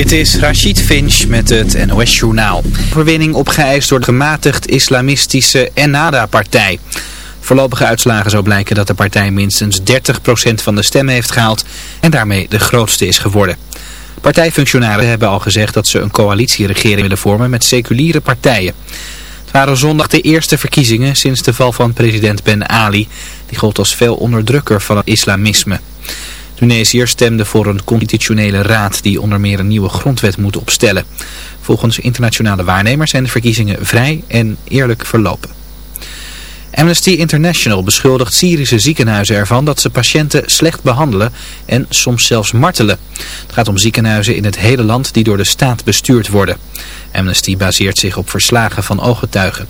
Dit is Rachid Finch met het NOS Journaal. Verwinning opgeëist door de gematigd islamistische Ennahda-partij. Voorlopige uitslagen zou blijken dat de partij minstens 30% van de stemmen heeft gehaald en daarmee de grootste is geworden. Partijfunctionarissen hebben al gezegd dat ze een coalitieregering willen vormen met seculiere partijen. Het waren zondag de eerste verkiezingen sinds de val van president Ben Ali. Die gold als veel onderdrukker van het islamisme. Tunesiërs stemden voor een constitutionele raad die onder meer een nieuwe grondwet moet opstellen. Volgens internationale waarnemers zijn de verkiezingen vrij en eerlijk verlopen. Amnesty International beschuldigt Syrische ziekenhuizen ervan dat ze patiënten slecht behandelen en soms zelfs martelen. Het gaat om ziekenhuizen in het hele land die door de staat bestuurd worden. Amnesty baseert zich op verslagen van ooggetuigen.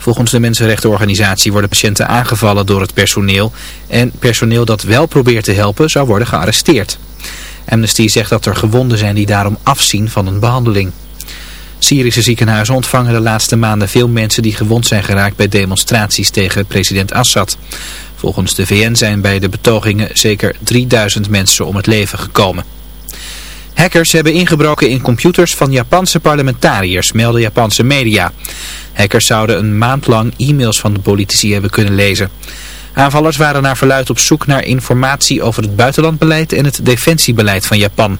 Volgens de mensenrechtenorganisatie worden patiënten aangevallen door het personeel en personeel dat wel probeert te helpen zou worden gearresteerd. Amnesty zegt dat er gewonden zijn die daarom afzien van een behandeling. Syrische ziekenhuizen ontvangen de laatste maanden veel mensen die gewond zijn geraakt bij demonstraties tegen president Assad. Volgens de VN zijn bij de betogingen zeker 3000 mensen om het leven gekomen. Hackers hebben ingebroken in computers van Japanse parlementariërs, melden Japanse media. Hackers zouden een maand lang e-mails van de politici hebben kunnen lezen. Aanvallers waren naar verluid op zoek naar informatie over het buitenlandbeleid en het defensiebeleid van Japan.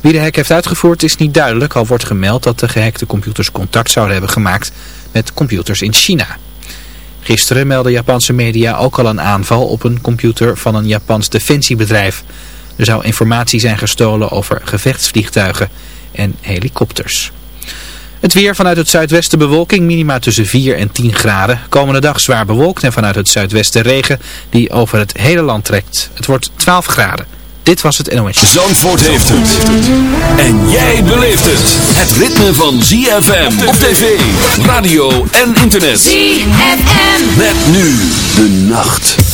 Wie de hack heeft uitgevoerd is niet duidelijk, al wordt gemeld dat de gehackte computers contact zouden hebben gemaakt met computers in China. Gisteren meldden Japanse media ook al een aanval op een computer van een Japans defensiebedrijf. Er zou informatie zijn gestolen over gevechtsvliegtuigen en helikopters. Het weer vanuit het zuidwesten bewolking, minima tussen 4 en 10 graden. Komende dag zwaar bewolkt en vanuit het zuidwesten regen die over het hele land trekt. Het wordt 12 graden. Dit was het NOS. Zandvoort heeft het. En jij beleeft het. Het ritme van ZFM op tv, radio en internet. ZFM. Met nu de nacht.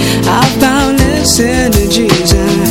I've boundless energies I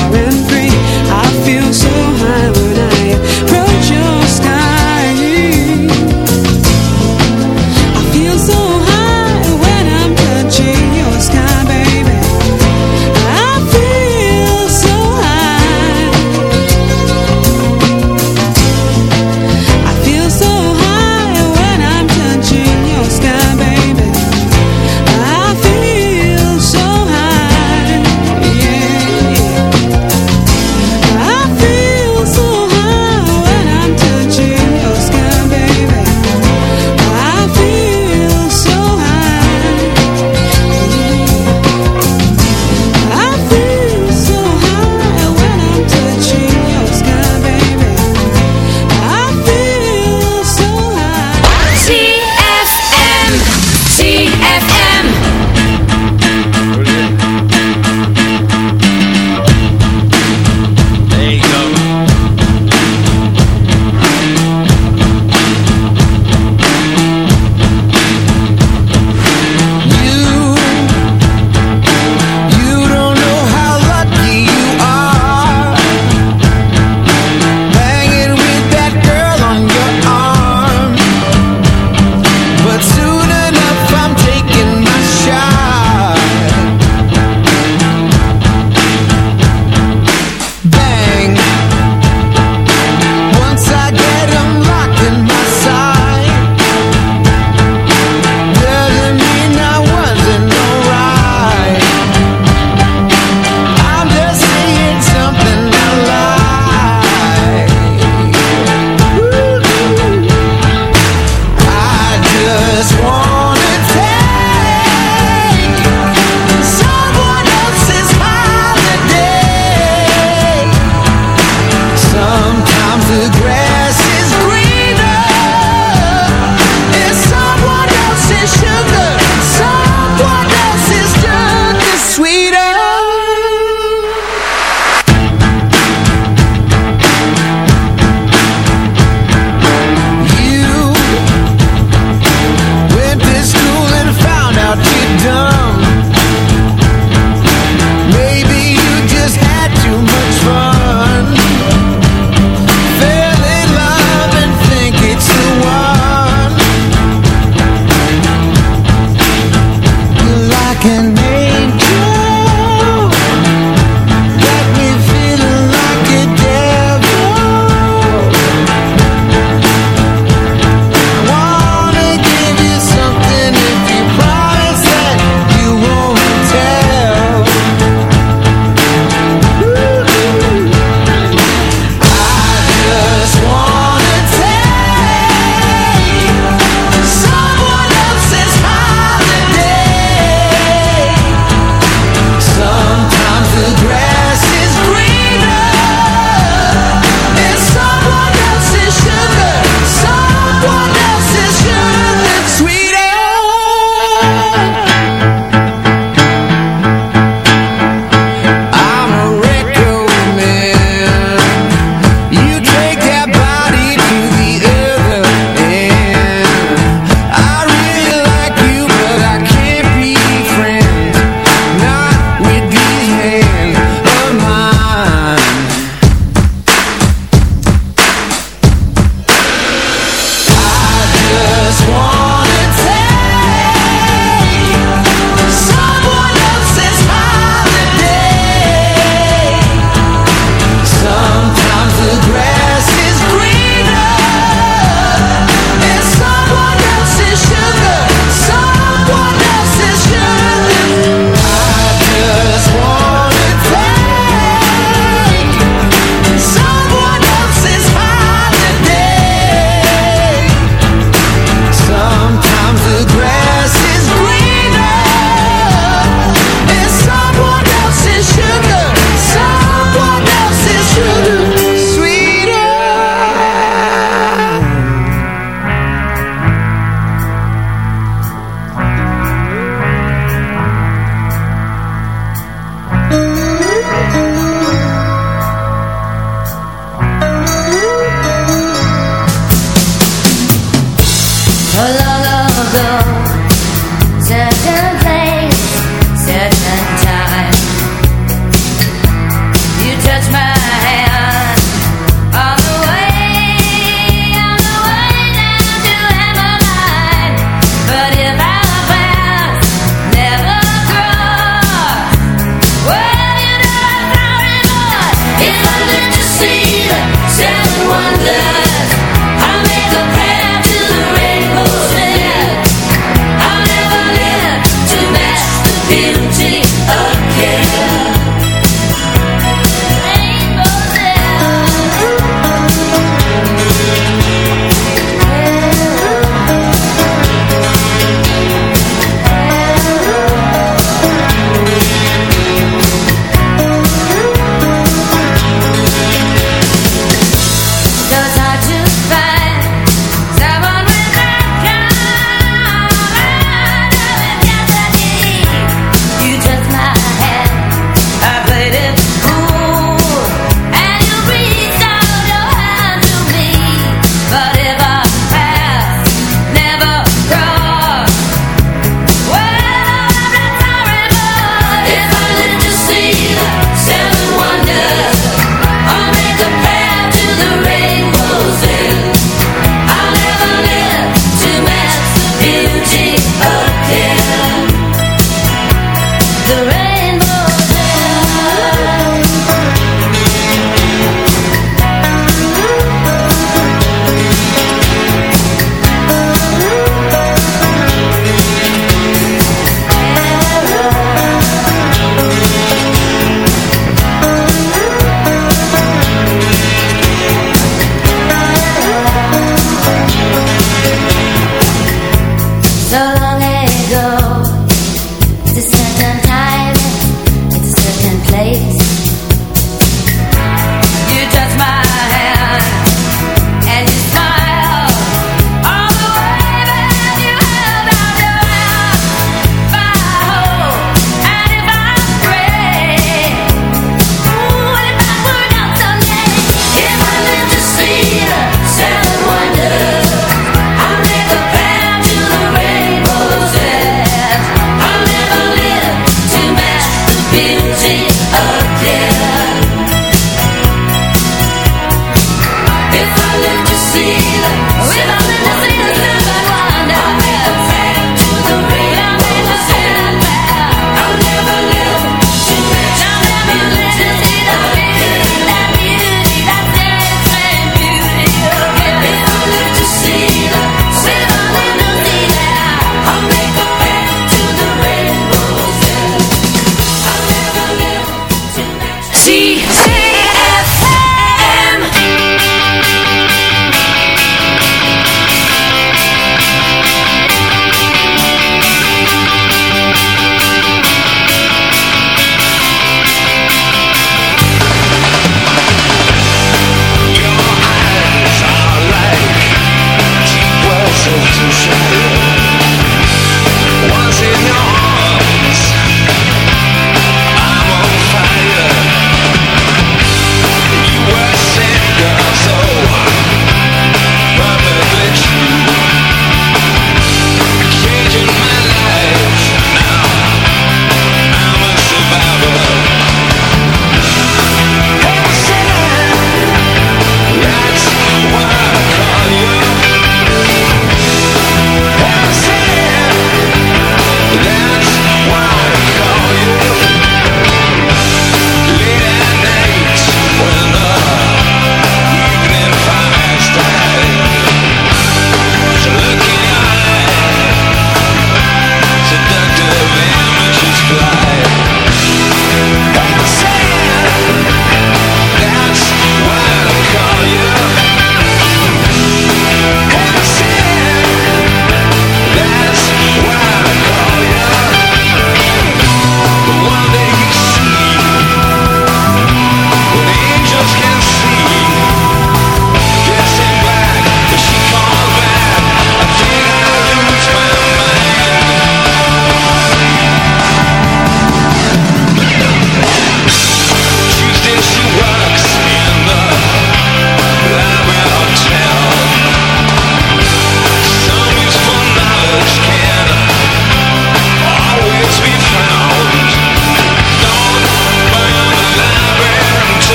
done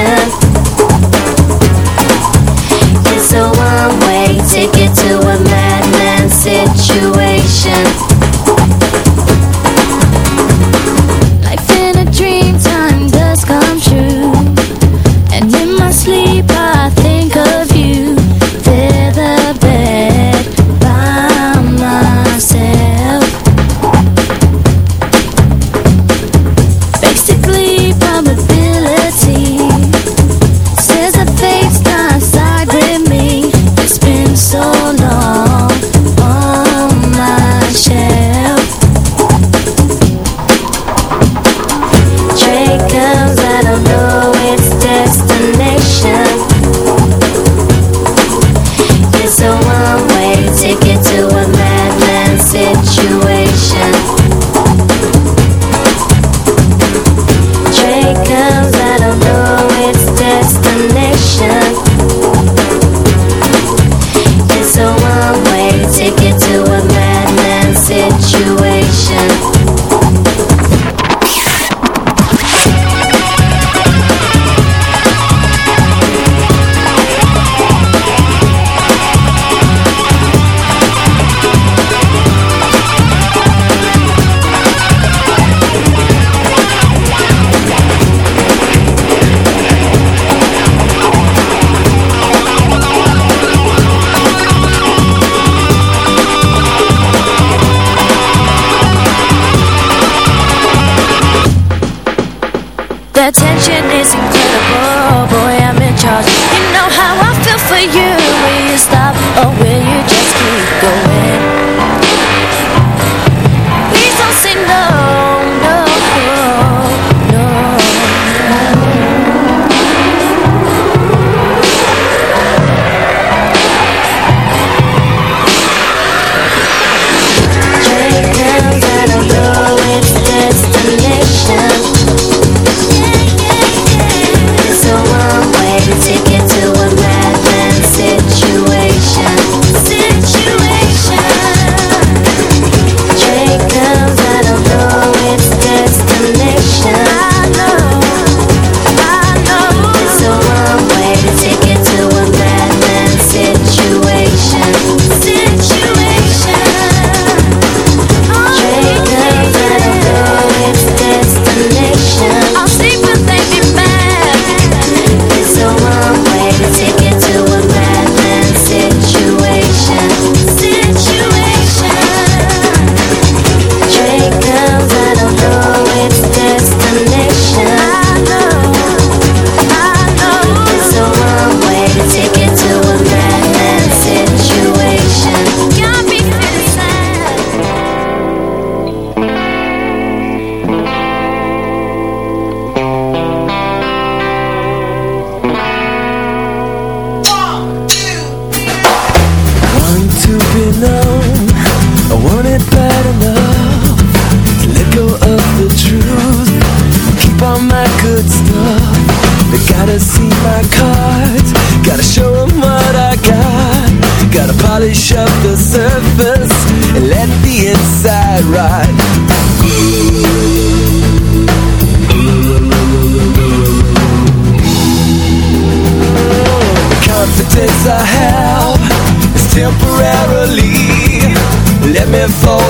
emotions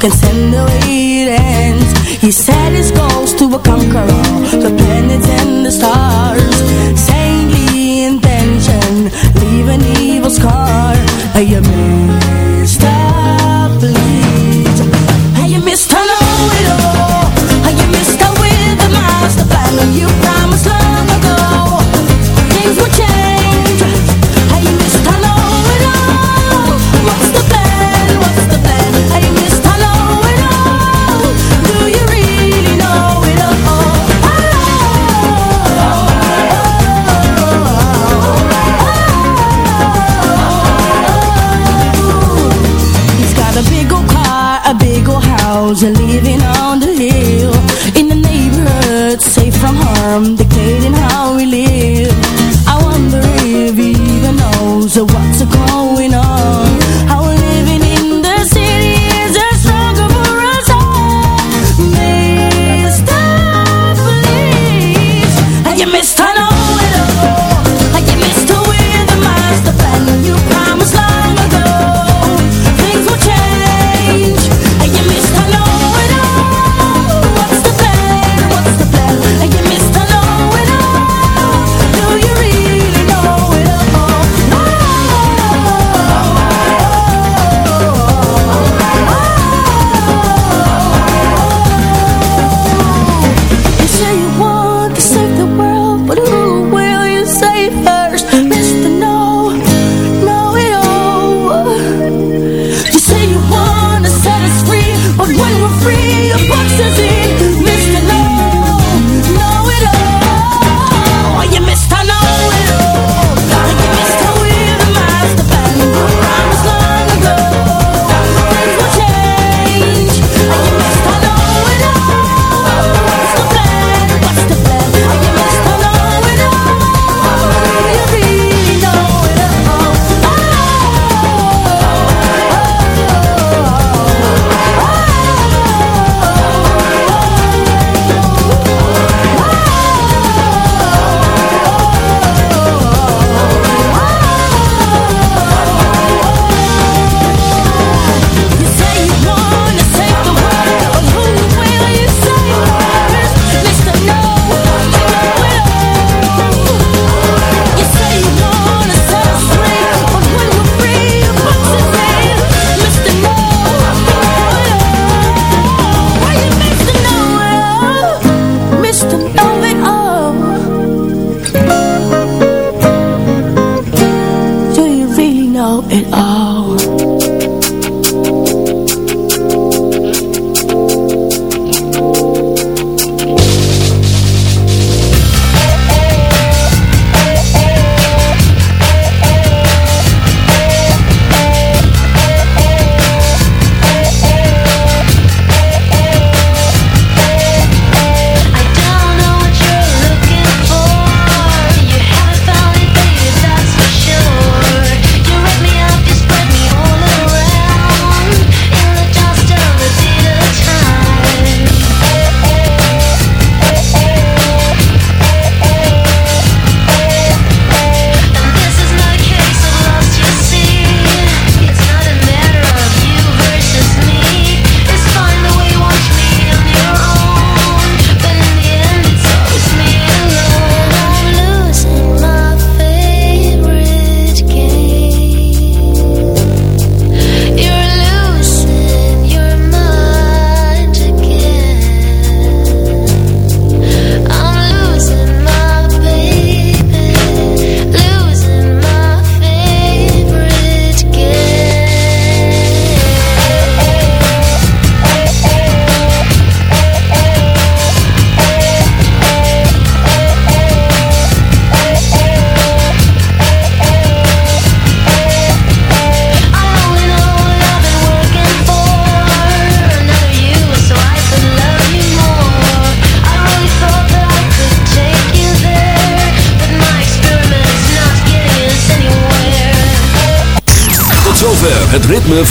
Can send the